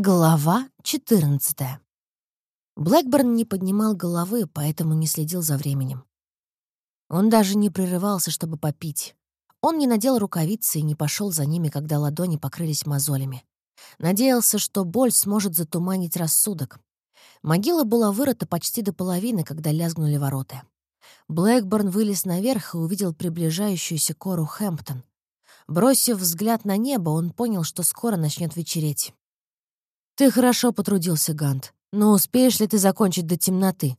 Глава 14. Блэкборн не поднимал головы, поэтому не следил за временем. Он даже не прерывался, чтобы попить. Он не надел рукавицы и не пошел за ними, когда ладони покрылись мозолями. Надеялся, что боль сможет затуманить рассудок. Могила была вырыта почти до половины, когда лязгнули ворота. Блэкборн вылез наверх и увидел приближающуюся кору Хэмптон. Бросив взгляд на небо, он понял, что скоро начнет вечереть. «Ты хорошо потрудился, Гант. Но успеешь ли ты закончить до темноты?»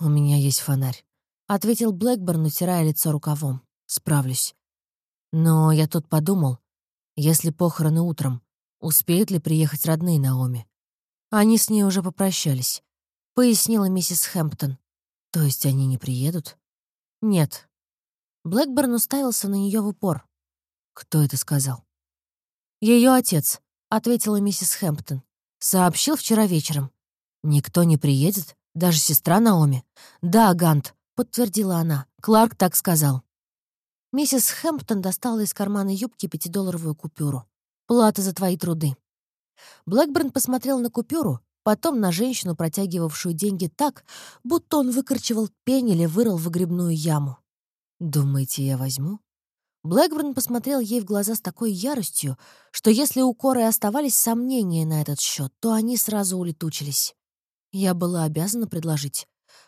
«У меня есть фонарь», — ответил Блэкборн, утирая лицо рукавом. «Справлюсь. Но я тут подумал, если похороны утром, успеют ли приехать родные Наоми? Они с ней уже попрощались», — пояснила миссис Хэмптон. «То есть они не приедут?» «Нет». Блэкборн уставился на нее в упор. «Кто это сказал?» Ее отец», — ответила миссис Хэмптон. «Сообщил вчера вечером. Никто не приедет, даже сестра Наоми». «Да, Гант», — подтвердила она. «Кларк так сказал». Миссис Хэмптон достала из кармана юбки пятидолларовую купюру. «Плата за твои труды». Блэкберн посмотрел на купюру, потом на женщину, протягивавшую деньги так, будто он выкорчевал пень или вырыл выгребную яму. «Думаете, я возьму?» Блэкборн посмотрел ей в глаза с такой яростью, что если у Коры оставались сомнения на этот счет, то они сразу улетучились. Я была обязана предложить.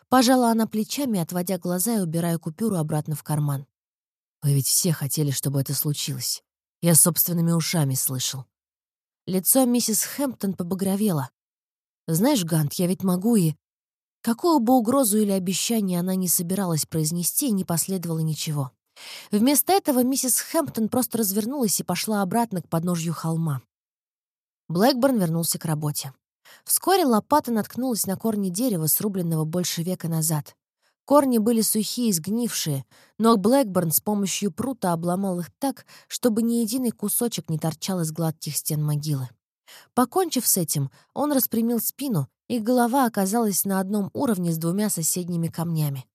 Пожала она плечами, отводя глаза и убирая купюру обратно в карман. «Вы ведь все хотели, чтобы это случилось. Я собственными ушами слышал». Лицо миссис Хэмптон побагровело. «Знаешь, Гант, я ведь могу и...» Какую бы угрозу или обещание она не собиралась произнести, не последовало ничего. Вместо этого миссис Хэмптон просто развернулась и пошла обратно к подножью холма. Блэкборн вернулся к работе. Вскоре лопата наткнулась на корни дерева, срубленного больше века назад. Корни были сухие и сгнившие, но Блэкборн с помощью прута обломал их так, чтобы ни единый кусочек не торчал из гладких стен могилы. Покончив с этим, он распрямил спину, и голова оказалась на одном уровне с двумя соседними камнями.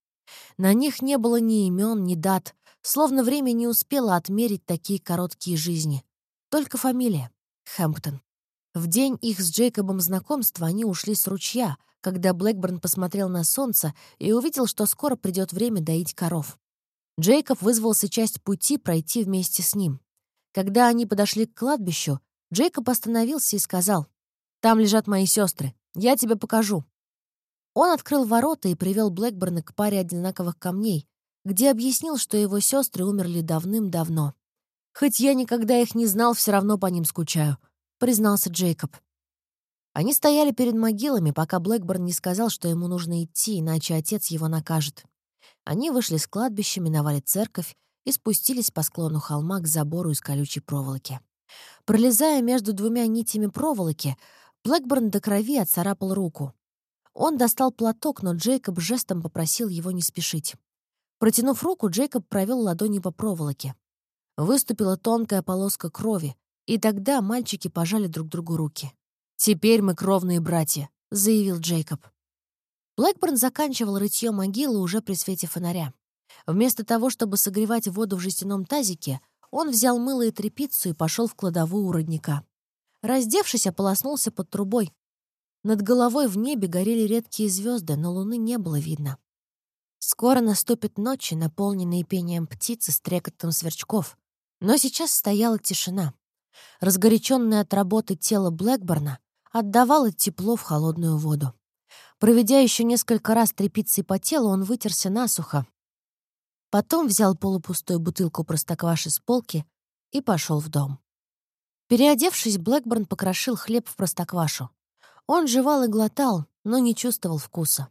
На них не было ни имен, ни дат, Словно время не успело отмерить такие короткие жизни. Только фамилия — Хэмптон. В день их с Джейкобом знакомства они ушли с ручья, когда Блэкборн посмотрел на солнце и увидел, что скоро придет время доить коров. Джейкоб вызвался часть пути пройти вместе с ним. Когда они подошли к кладбищу, Джейкоб остановился и сказал, «Там лежат мои сестры. Я тебе покажу». Он открыл ворота и привел Блэкборна к паре одинаковых камней, где объяснил, что его сестры умерли давным-давно. «Хоть я никогда их не знал, все равно по ним скучаю», — признался Джейкоб. Они стояли перед могилами, пока Блэкборн не сказал, что ему нужно идти, иначе отец его накажет. Они вышли с кладбища, миновали церковь и спустились по склону холма к забору из колючей проволоки. Пролезая между двумя нитями проволоки, Блэкборн до крови отцарапал руку. Он достал платок, но Джейкоб жестом попросил его не спешить. Протянув руку, Джейкоб провел ладони по проволоке. Выступила тонкая полоска крови, и тогда мальчики пожали друг другу руки. «Теперь мы кровные братья», — заявил Джейкоб. Блэкборн заканчивал рытье могилы уже при свете фонаря. Вместо того, чтобы согревать воду в жестяном тазике, он взял мыло и тряпицу и пошел в кладовую у родника. Раздевшись, ополоснулся под трубой. Над головой в небе горели редкие звезды, но луны не было видно. Скоро наступит ночи, наполненные пением птиц и стрекотом сверчков. Но сейчас стояла тишина. Разгоряченное от работы тело Блэкборна отдавало тепло в холодную воду. Проведя еще несколько раз тряпицей по телу, он вытерся насухо. Потом взял полупустую бутылку простокваши с полки и пошел в дом. Переодевшись, Блэкборн покрошил хлеб в простоквашу. Он жевал и глотал, но не чувствовал вкуса.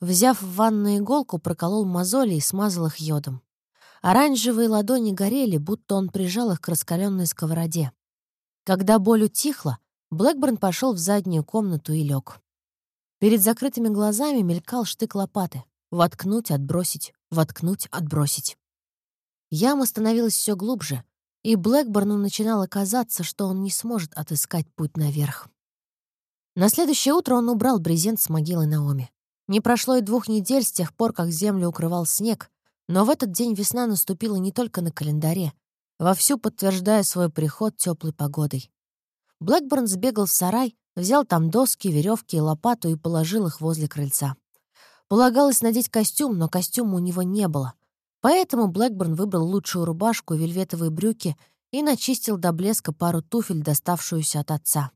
Взяв в ванну иголку, проколол мозоли и смазал их йодом. Оранжевые ладони горели, будто он прижал их к раскаленной сковороде. Когда боль утихла, Блэкборн пошел в заднюю комнату и лег. Перед закрытыми глазами мелькал штык лопаты. Воткнуть, отбросить, воткнуть, отбросить. Яма становилась все глубже, и Блэкборну начинало казаться, что он не сможет отыскать путь наверх. На следующее утро он убрал брезент с могилы Наоми. Не прошло и двух недель с тех пор, как землю укрывал снег, но в этот день весна наступила не только на календаре, вовсю подтверждая свой приход теплой погодой. Блэкборн сбегал в сарай, взял там доски, веревки и лопату и положил их возле крыльца. Полагалось надеть костюм, но костюма у него не было. Поэтому Блэкборн выбрал лучшую рубашку, вельветовые брюки и начистил до блеска пару туфель, доставшуюся от отца.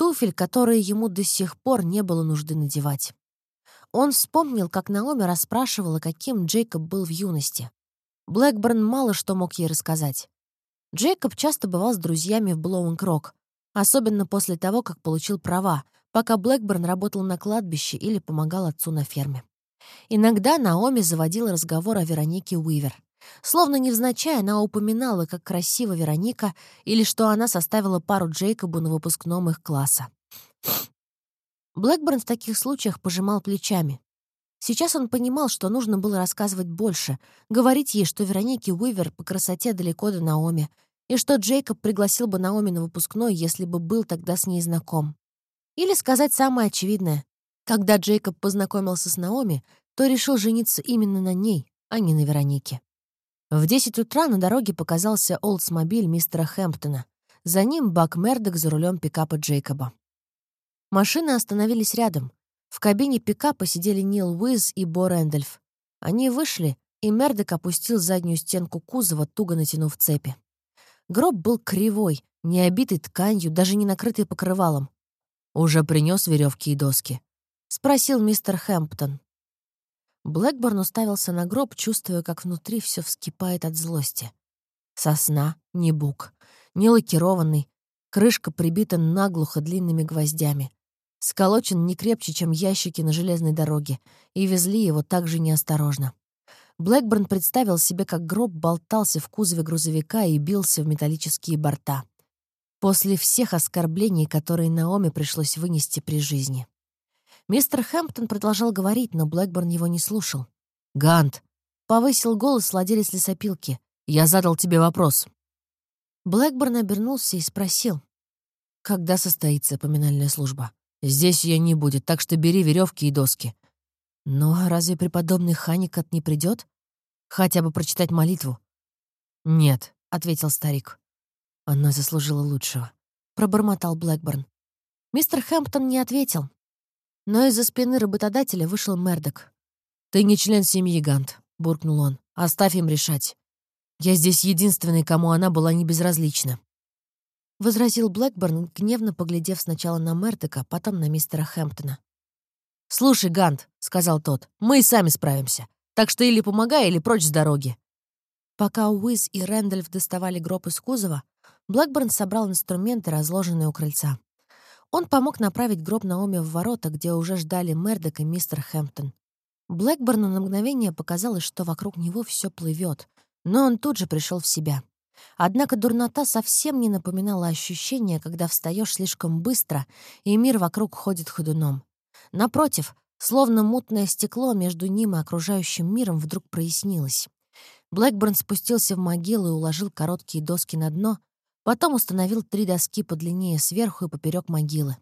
Туфель, которые ему до сих пор не было нужды надевать. Он вспомнил, как Наоми расспрашивала, каким Джейкоб был в юности. Блэкборн мало что мог ей рассказать. Джейкоб часто бывал с друзьями в Блоуинг-Рок, особенно после того, как получил права, пока Блэкборн работал на кладбище или помогал отцу на ферме. Иногда Наоми заводила разговор о Веронике Уивер. Словно невзначай она упоминала, как красива Вероника, или что она составила пару Джейкобу на выпускном их класса. Блэкборн в таких случаях пожимал плечами. Сейчас он понимал, что нужно было рассказывать больше, говорить ей, что Веронике Уивер по красоте далеко до Наоми, и что Джейкоб пригласил бы Наоми на выпускной, если бы был тогда с ней знаком. Или сказать самое очевидное. Когда Джейкоб познакомился с Наоми, то решил жениться именно на ней, а не на Веронике. В 10 утра на дороге показался Олдсмобиль мистера Хэмптона. За ним Бак Мердок за рулем пикапа Джейкоба. Машины остановились рядом. В кабине пикапа сидели Нил Уиз и Бо Рэндольф. Они вышли, и Мердок опустил заднюю стенку кузова, туго натянув цепи. Гроб был кривой, не обитый тканью, даже не накрытый покрывалом. «Уже принес веревки и доски?» — спросил мистер Хэмптон. Блэкборн уставился на гроб, чувствуя, как внутри все вскипает от злости. Сосна, не бук, не лакированный, крышка прибита наглухо длинными гвоздями. Сколочен не крепче, чем ящики на железной дороге, и везли его также неосторожно. Блэкборн представил себе, как гроб болтался в кузове грузовика и бился в металлические борта. После всех оскорблений, которые Наоми пришлось вынести при жизни. Мистер Хэмптон продолжал говорить, но Блэкборн его не слушал. «Гант!» — повысил голос владелец лесопилки. «Я задал тебе вопрос». Блэкборн обернулся и спросил. «Когда состоится поминальная служба?» Здесь ее не будет, так что бери веревки и доски. Но разве преподобный Ханикат не придет? Хотя бы прочитать молитву? Нет, ответил старик. Она заслужила лучшего. Пробормотал Блэкборн. Мистер Хэмптон не ответил. Но из-за спины работодателя вышел Мердок. «Ты не член семьи, Гант», — буркнул он. «Оставь им решать. Я здесь единственный, кому она была не безразлична». — возразил Блэкборн, гневно поглядев сначала на Мердека, потом на мистера Хэмптона. «Слушай, Гант», — сказал тот, — «мы и сами справимся. Так что или помогай, или прочь с дороги». Пока Уиз и Рэндальф доставали гроб из кузова, Блэкборн собрал инструменты, разложенные у крыльца. Он помог направить гроб Наоми в ворота, где уже ждали Мердок и мистер Хэмптон. Блэкборну на мгновение показалось, что вокруг него все плывет, но он тут же пришел в себя. Однако дурнота совсем не напоминала ощущение, когда встаешь слишком быстро, и мир вокруг ходит ходуном. Напротив, словно мутное стекло между ним и окружающим миром вдруг прояснилось. Блэкборн спустился в могилу и уложил короткие доски на дно, потом установил три доски подлиннее сверху и поперек могилы.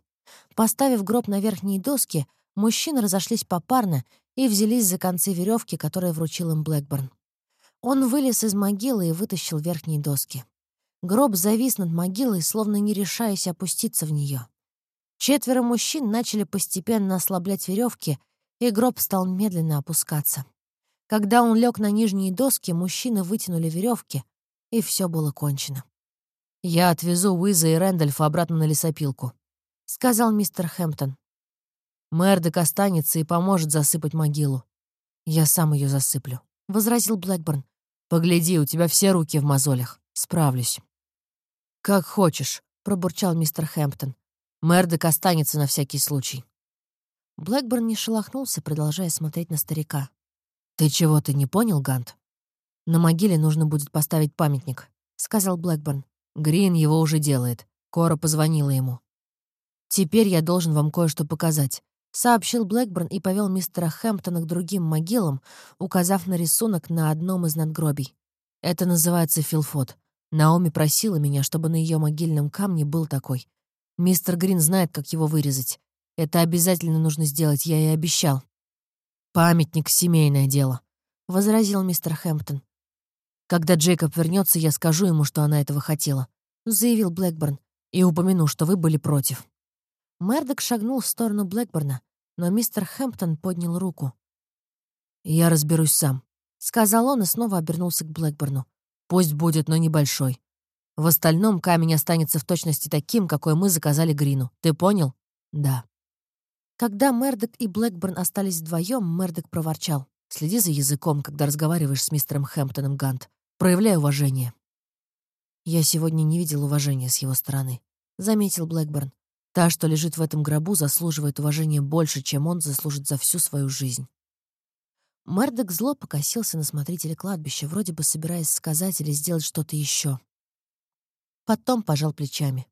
Поставив гроб на верхние доски, мужчины разошлись попарно и взялись за концы веревки, которые вручил им Блэкборн. Он вылез из могилы и вытащил верхние доски. Гроб завис над могилой, словно не решаясь опуститься в нее. Четверо мужчин начали постепенно ослаблять веревки, и гроб стал медленно опускаться. Когда он лег на нижние доски, мужчины вытянули веревки, и все было кончено. «Я отвезу Уиза и Рэндольфа обратно на лесопилку», — сказал мистер Хэмптон. «Мэрдок останется и поможет засыпать могилу. Я сам ее засыплю», — возразил Блэкборн. «Погляди, у тебя все руки в мозолях. Справлюсь». «Как хочешь», — пробурчал мистер Хэмптон. «Мэрдок останется на всякий случай». Блэкборн не шелохнулся, продолжая смотреть на старика. «Ты чего-то не понял, Гант?» «На могиле нужно будет поставить памятник», — сказал Блэкборн. «Грин его уже делает. Кора позвонила ему. Теперь я должен вам кое-что показать сообщил Блэкборн и повел мистера Хэмптона к другим могилам, указав на рисунок на одном из надгробий. «Это называется филфот. Наоми просила меня, чтобы на ее могильном камне был такой. Мистер Грин знает, как его вырезать. Это обязательно нужно сделать, я и обещал». «Памятник — семейное дело», — возразил мистер Хэмптон. «Когда Джейкоб вернется, я скажу ему, что она этого хотела», — заявил Блэкборн. и упомяну, что вы были против». Мердок шагнул в сторону Блэкборна, но мистер Хэмптон поднял руку. «Я разберусь сам», — сказал он и снова обернулся к Блэкборну. «Пусть будет, но небольшой. В остальном камень останется в точности таким, какой мы заказали Грину. Ты понял?» «Да». Когда Мердок и Блэкборн остались вдвоем, Мердок проворчал. «Следи за языком, когда разговариваешь с мистером Хэмптоном, Гант. Проявляй уважение». «Я сегодня не видел уважения с его стороны», — заметил Блэкборн. «Та, что лежит в этом гробу, заслуживает уважения больше, чем он заслужит за всю свою жизнь». Мердок зло покосился на смотрителя кладбища, вроде бы собираясь сказать или сделать что-то еще. Потом пожал плечами.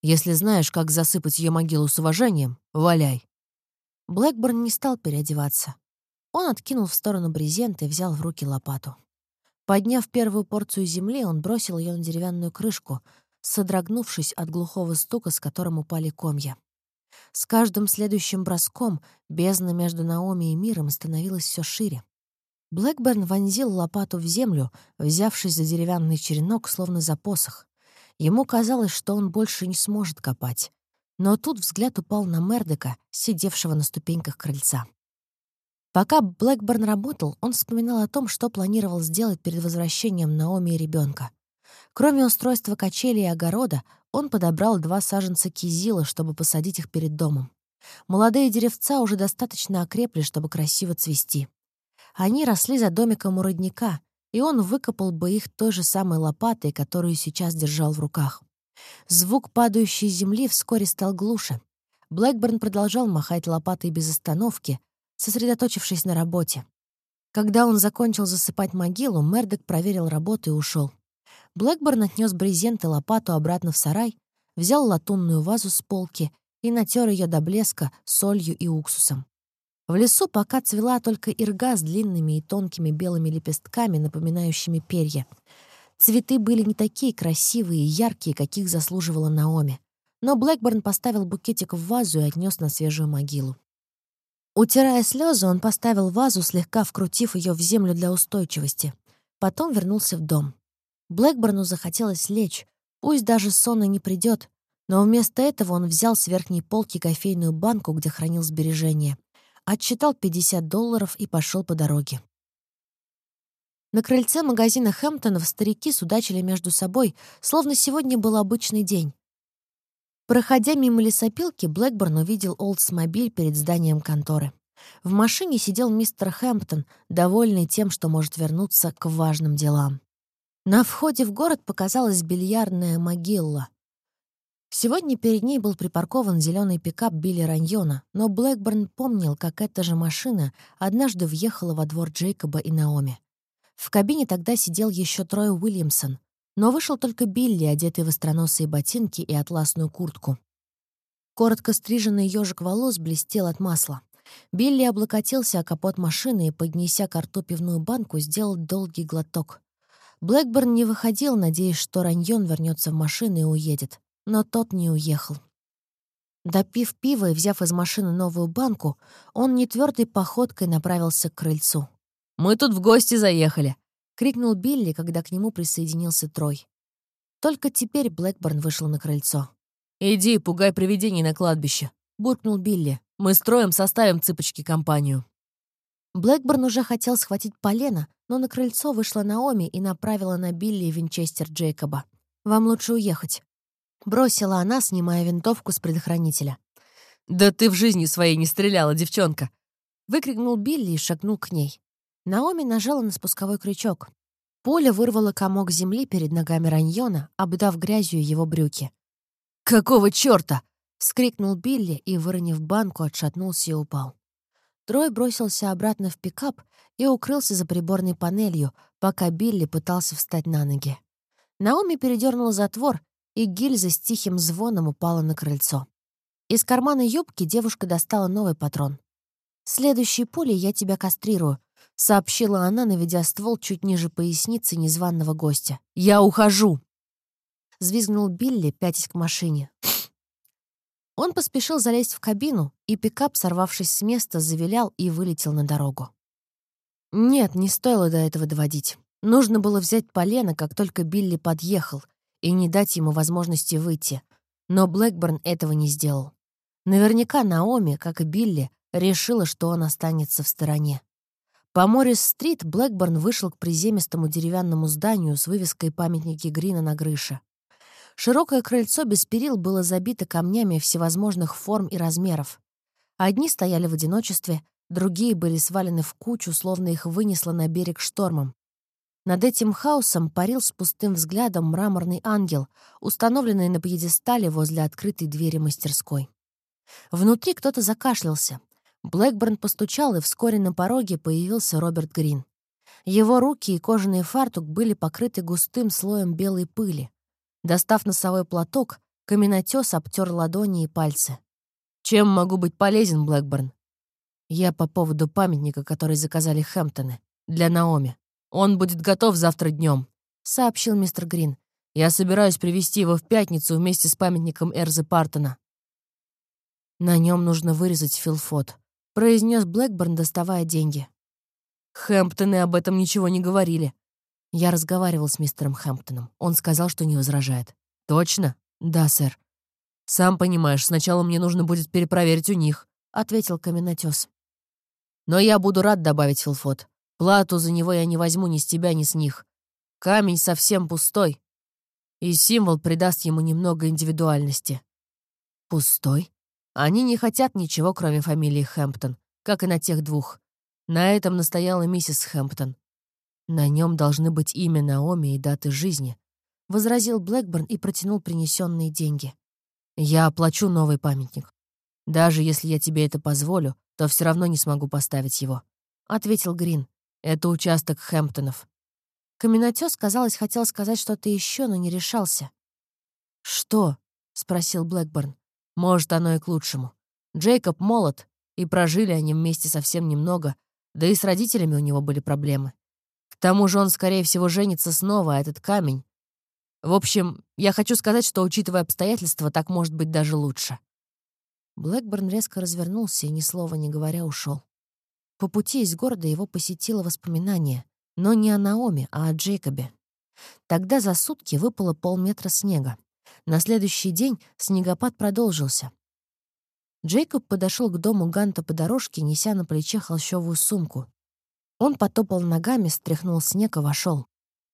«Если знаешь, как засыпать ее могилу с уважением, валяй». Блэкборн не стал переодеваться. Он откинул в сторону брезент и взял в руки лопату. Подняв первую порцию земли, он бросил ее на деревянную крышку, содрогнувшись от глухого стука, с которым упали комья. С каждым следующим броском бездна между Наоми и миром становилась все шире. Блэкберн вонзил лопату в землю, взявшись за деревянный черенок, словно за посох. Ему казалось, что он больше не сможет копать. Но тут взгляд упал на Мердека, сидевшего на ступеньках крыльца. Пока Блэкборн работал, он вспоминал о том, что планировал сделать перед возвращением Наоми и ребенка. Кроме устройства качели и огорода, он подобрал два саженца кизила, чтобы посадить их перед домом. Молодые деревца уже достаточно окрепли, чтобы красиво цвести. Они росли за домиком у родника, и он выкопал бы их той же самой лопатой, которую сейчас держал в руках. Звук падающей земли вскоре стал глуше. Блэкборн продолжал махать лопатой без остановки, сосредоточившись на работе. Когда он закончил засыпать могилу, Мердок проверил работу и ушел. Блэкборн отнес брезент и лопату обратно в сарай, взял латунную вазу с полки и натер ее до блеска солью и уксусом. В лесу пока цвела только ирга с длинными и тонкими белыми лепестками, напоминающими перья. Цветы были не такие красивые и яркие, каких заслуживала Наоми. Но Блэкборн поставил букетик в вазу и отнес на свежую могилу. Утирая слезы, он поставил вазу, слегка вкрутив ее в землю для устойчивости. Потом вернулся в дом. Блэкборну захотелось лечь, пусть даже сон и не придет, но вместо этого он взял с верхней полки кофейную банку, где хранил сбережения, отсчитал 50 долларов и пошел по дороге. На крыльце магазина Хэмптонов старики судачили между собой, словно сегодня был обычный день. Проходя мимо лесопилки, Блэкборн увидел Олдсмобиль перед зданием конторы. В машине сидел мистер Хэмптон, довольный тем, что может вернуться к важным делам. На входе в город показалась бильярдная могила. Сегодня перед ней был припаркован зеленый пикап Билли Раньона, но Блэкборн помнил, как эта же машина однажды въехала во двор Джейкоба и Наоми. В кабине тогда сидел еще Трой Уильямсон, но вышел только Билли, одетый в остроносые ботинки и атласную куртку. Коротко стриженный ежик волос блестел от масла. Билли облокотился о капот машины и, поднеся к рту пивную банку, сделал долгий глоток. Блэкборн не выходил, надеясь, что Раньон вернется в машину и уедет. Но тот не уехал. Допив пиво и взяв из машины новую банку, он нетвердой походкой направился к крыльцу. «Мы тут в гости заехали!» — крикнул Билли, когда к нему присоединился Трой. Только теперь Блэкборн вышел на крыльцо. «Иди, пугай привидений на кладбище», — буркнул Билли. «Мы строим, составим цыпочки компанию». Блэкборн уже хотел схватить полено, но на крыльцо вышла Наоми и направила на Билли винчестер Джейкоба. «Вам лучше уехать», — бросила она, снимая винтовку с предохранителя. «Да ты в жизни своей не стреляла, девчонка!» — выкрикнул Билли и шагнул к ней. Наоми нажала на спусковой крючок. Поле вырвало комок земли перед ногами Раньона, обдав грязью его брюки. «Какого чёрта?» — вскрикнул Билли и, выронив банку, отшатнулся и упал. Трой бросился обратно в пикап и укрылся за приборной панелью, пока Билли пытался встать на ноги. Наоми передернула затвор, и гильза с тихим звоном упала на крыльцо. Из кармана юбки девушка достала новый патрон. «Следующей пулей я тебя кастрирую», — сообщила она, наведя ствол чуть ниже поясницы незваного гостя. «Я ухожу!» — взвизгнул Билли, пятясь к машине. Он поспешил залезть в кабину, и пикап, сорвавшись с места, завилял и вылетел на дорогу. Нет, не стоило до этого доводить. Нужно было взять полено, как только Билли подъехал, и не дать ему возможности выйти. Но Блэкборн этого не сделал. Наверняка Наоми, как и Билли, решила, что он останется в стороне. По Моррис-стрит Блэкборн вышел к приземистому деревянному зданию с вывеской «Памятники Грина» на крыше. Широкое крыльцо без перил было забито камнями всевозможных форм и размеров. Одни стояли в одиночестве, другие были свалены в кучу, словно их вынесло на берег штормом. Над этим хаосом парил с пустым взглядом мраморный ангел, установленный на пьедестале возле открытой двери мастерской. Внутри кто-то закашлялся. Блэкборн постучал, и вскоре на пороге появился Роберт Грин. Его руки и кожаный фартук были покрыты густым слоем белой пыли. Достав носовой платок, каменотес обтер ладони и пальцы. «Чем могу быть полезен, Блэкборн?» «Я по поводу памятника, который заказали Хэмптоны. Для Наоми. Он будет готов завтра днем, сообщил мистер Грин. «Я собираюсь привезти его в пятницу вместе с памятником Эрзы Партона». «На нем нужно вырезать филфот», — произнес Блэкборн, доставая деньги. «Хэмптоны об этом ничего не говорили», я разговаривал с мистером Хэмптоном. Он сказал, что не возражает. «Точно?» «Да, сэр». «Сам понимаешь, сначала мне нужно будет перепроверить у них», — ответил каменотес. «Но я буду рад добавить Филфот. Плату за него я не возьму ни с тебя, ни с них. Камень совсем пустой, и символ придаст ему немного индивидуальности». «Пустой?» Они не хотят ничего, кроме фамилии Хэмптон, как и на тех двух. На этом настояла миссис Хэмптон. «На нем должны быть имя Наоми и даты жизни», — возразил Блэкборн и протянул принесенные деньги. «Я оплачу новый памятник. Даже если я тебе это позволю, то все равно не смогу поставить его», — ответил Грин. «Это участок Хэмптонов». Каменотес, казалось, хотел сказать что-то еще, но не решался. «Что?» — спросил Блэкборн. «Может, оно и к лучшему. Джейкоб молод, и прожили они вместе совсем немного, да и с родителями у него были проблемы. К тому же он, скорее всего, женится снова, а этот камень... В общем, я хочу сказать, что, учитывая обстоятельства, так может быть даже лучше. Блэкборн резко развернулся и, ни слова не говоря, ушел. По пути из города его посетило воспоминание, но не о Наоме, а о Джейкобе. Тогда за сутки выпало полметра снега. На следующий день снегопад продолжился. Джейкоб подошел к дому Ганта по дорожке, неся на плече холщовую сумку. Он потопал ногами, стряхнул снег и вошел.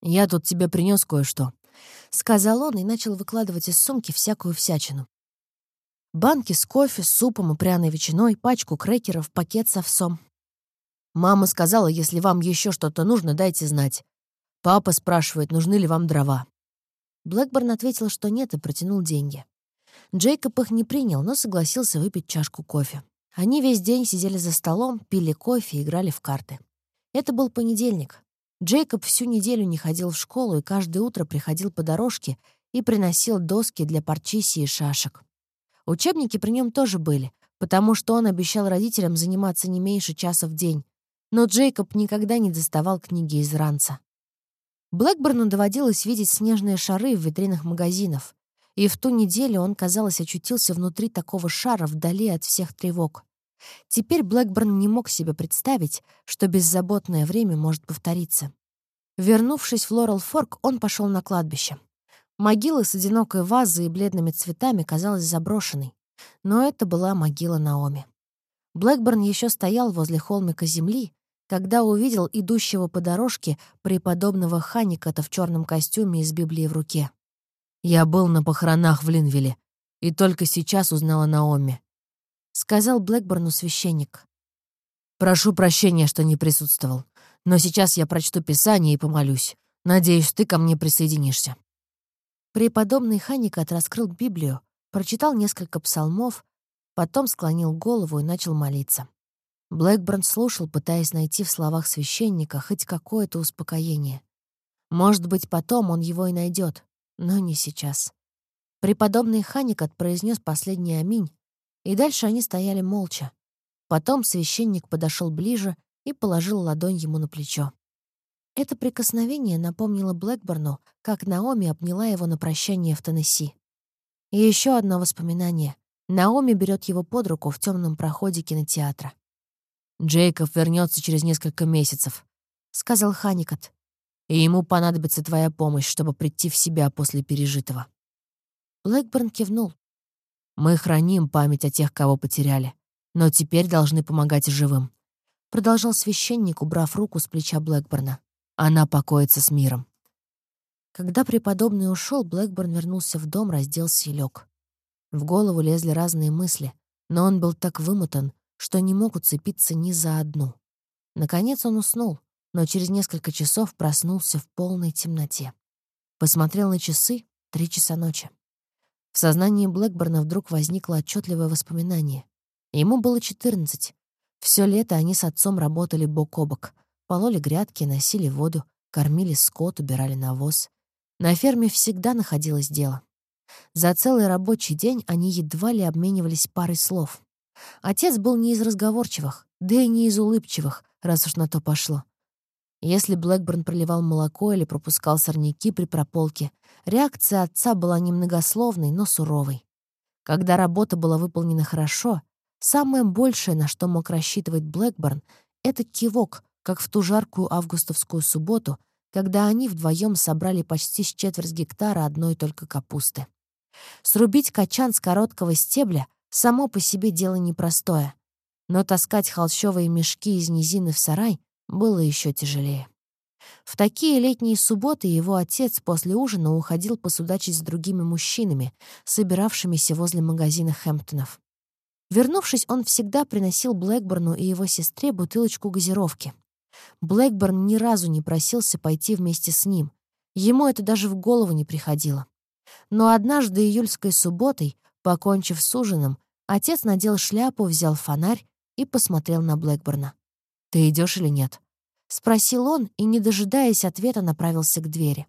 «Я тут тебе принес кое-что», — сказал он и начал выкладывать из сумки всякую всячину. Банки с кофе, с супом и пряной ветчиной, пачку крекеров, пакет с овсом. Мама сказала, если вам еще что-то нужно, дайте знать. Папа спрашивает, нужны ли вам дрова. Блэкборн ответил, что нет, и протянул деньги. Джейкоб их не принял, но согласился выпить чашку кофе. Они весь день сидели за столом, пили кофе и играли в карты. Это был понедельник. Джейкоб всю неделю не ходил в школу и каждое утро приходил по дорожке и приносил доски для парчиси и шашек. Учебники при нем тоже были, потому что он обещал родителям заниматься не меньше часа в день. Но Джейкоб никогда не доставал книги из ранца. Блэкборну доводилось видеть снежные шары в витринах магазинов. И в ту неделю он, казалось, очутился внутри такого шара вдали от всех тревог. Теперь Блэкборн не мог себе представить, что беззаботное время может повториться. Вернувшись в Лорел-Форк, он пошел на кладбище. Могила с одинокой вазой и бледными цветами казалась заброшенной. Но это была могила Наоми. Блэкборн еще стоял возле холмика земли, когда увидел идущего по дорожке преподобного Ханиката в черном костюме и с Библией в руке. «Я был на похоронах в Линвилле, и только сейчас узнал о Наоми сказал Блэкборну священник. «Прошу прощения, что не присутствовал, но сейчас я прочту Писание и помолюсь. Надеюсь, ты ко мне присоединишься». Преподобный Ханикат раскрыл Библию, прочитал несколько псалмов, потом склонил голову и начал молиться. Блэкборн слушал, пытаясь найти в словах священника хоть какое-то успокоение. Может быть, потом он его и найдет, но не сейчас. Преподобный Ханикат произнес последний аминь, и дальше они стояли молча. Потом священник подошел ближе и положил ладонь ему на плечо. Это прикосновение напомнило Блэкборну, как Наоми обняла его на прощание в Теннесси. И еще одно воспоминание. Наоми берет его под руку в темном проходе кинотеатра. «Джейкоб вернется через несколько месяцев», — сказал Ханикот. и ему понадобится твоя помощь, чтобы прийти в себя после пережитого». Блэкберн кивнул. «Мы храним память о тех, кого потеряли, но теперь должны помогать живым», — продолжал священник, убрав руку с плеча Блэкберна. «Она покоится с миром». Когда преподобный ушел, Блэкберн вернулся в дом, разделся и лег. В голову лезли разные мысли, но он был так вымотан, что не мог уцепиться ни за одну. Наконец он уснул, но через несколько часов проснулся в полной темноте. Посмотрел на часы — три часа ночи. В сознании Блэкборна вдруг возникло отчетливое воспоминание. Ему было 14. Все лето они с отцом работали бок о бок. Пололи грядки, носили воду, кормили скот, убирали навоз. На ферме всегда находилось дело. За целый рабочий день они едва ли обменивались парой слов. Отец был не из разговорчивых, да и не из улыбчивых, раз уж на то пошло. Если Блэкборн проливал молоко или пропускал сорняки при прополке, реакция отца была немногословной, но суровой. Когда работа была выполнена хорошо, самое большее, на что мог рассчитывать Блэкборн, это кивок, как в ту жаркую августовскую субботу, когда они вдвоем собрали почти с четверть гектара одной только капусты. Срубить качан с короткого стебля само по себе дело непростое, но таскать холщовые мешки из низины в сарай было еще тяжелее. В такие летние субботы его отец после ужина уходил посудачить с другими мужчинами, собиравшимися возле магазина Хэмптонов. Вернувшись, он всегда приносил Блэкборну и его сестре бутылочку газировки. Блэкборн ни разу не просился пойти вместе с ним. Ему это даже в голову не приходило. Но однажды июльской субботой, покончив с ужином, Отец надел шляпу, взял фонарь и посмотрел на Блэкборна. «Ты идешь или нет?» — спросил он и, не дожидаясь ответа, направился к двери.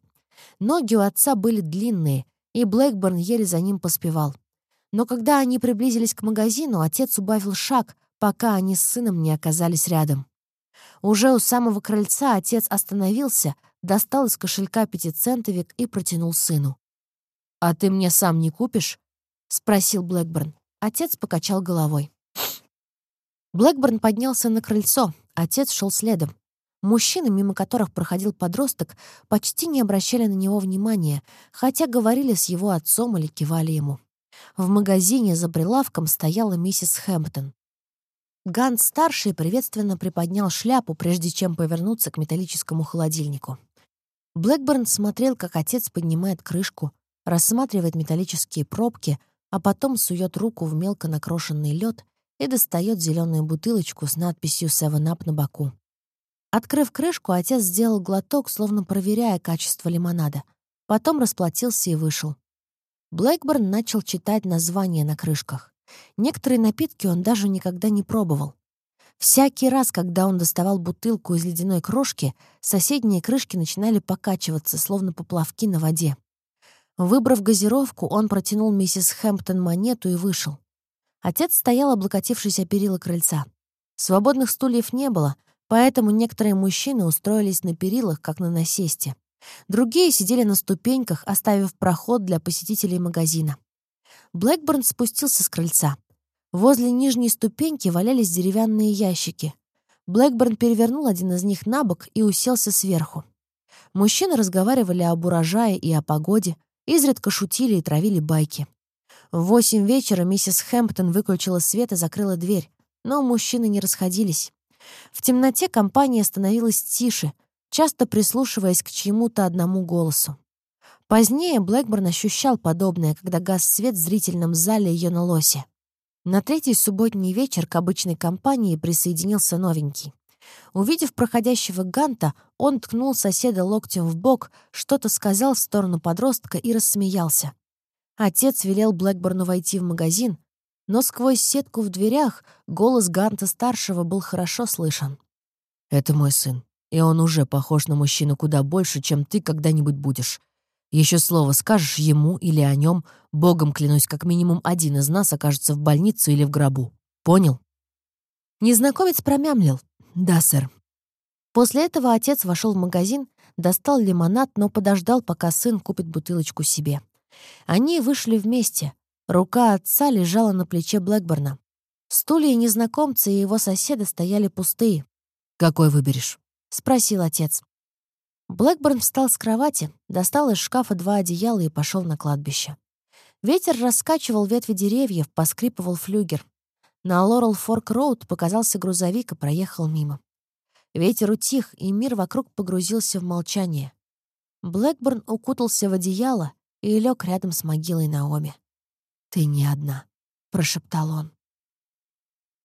Ноги у отца были длинные, и Блэкборн еле за ним поспевал. Но когда они приблизились к магазину, отец убавил шаг, пока они с сыном не оказались рядом. Уже у самого крыльца отец остановился, достал из кошелька пятицентовик и протянул сыну. «А ты мне сам не купишь?» — спросил Блэкборн. Отец покачал головой. Блэкборн поднялся на крыльцо, отец шел следом. Мужчины, мимо которых проходил подросток, почти не обращали на него внимания, хотя говорили с его отцом или кивали ему. В магазине за прилавком стояла миссис Хэмптон. Ганс-старший приветственно приподнял шляпу, прежде чем повернуться к металлическому холодильнику. Блэкборн смотрел, как отец поднимает крышку, рассматривает металлические пробки — а потом сует руку в мелко накрошенный лед и достает зеленую бутылочку с надписью «Seven Up» на боку. Открыв крышку, отец сделал глоток, словно проверяя качество лимонада. Потом расплатился и вышел. Блэкборн начал читать названия на крышках. Некоторые напитки он даже никогда не пробовал. Всякий раз, когда он доставал бутылку из ледяной крошки, соседние крышки начинали покачиваться, словно поплавки на воде. Выбрав газировку, он протянул миссис Хэмптон монету и вышел. Отец стоял, облокотившись о перила крыльца. Свободных стульев не было, поэтому некоторые мужчины устроились на перилах, как на насесте. Другие сидели на ступеньках, оставив проход для посетителей магазина. Блэкборн спустился с крыльца. Возле нижней ступеньки валялись деревянные ящики. Блэкборн перевернул один из них на бок и уселся сверху. Мужчины разговаривали об урожае и о погоде, Изредка шутили и травили байки. В восемь вечера миссис Хэмптон выключила свет и закрыла дверь, но мужчины не расходились. В темноте компания становилась тише, часто прислушиваясь к чьему-то одному голосу. Позднее Блэкборн ощущал подобное, когда гас свет в зрительном зале ее на лосе. На третий субботний вечер к обычной компании присоединился новенький. Увидев проходящего Ганта, он ткнул соседа локтем в бок, что-то сказал в сторону подростка и рассмеялся. Отец велел Блэкборну войти в магазин, но сквозь сетку в дверях голос Ганта-старшего был хорошо слышен. «Это мой сын, и он уже похож на мужчину куда больше, чем ты когда-нибудь будешь. Еще слово скажешь ему или о нем, богом клянусь, как минимум один из нас окажется в больнице или в гробу. Понял?» Незнакомец промямлил. «Да, сэр». После этого отец вошел в магазин, достал лимонад, но подождал, пока сын купит бутылочку себе. Они вышли вместе. Рука отца лежала на плече Блэкборна. Стулья незнакомца и его соседа стояли пустые. «Какой выберешь?» — спросил отец. Блэкборн встал с кровати, достал из шкафа два одеяла и пошел на кладбище. Ветер раскачивал ветви деревьев, поскрипывал флюгер. На Лорел Форк Роуд показался грузовик и проехал мимо. Ветер утих, и мир вокруг погрузился в молчание. Блэкборн укутался в одеяло и лег рядом с могилой Наоми. «Ты не одна», — прошептал он.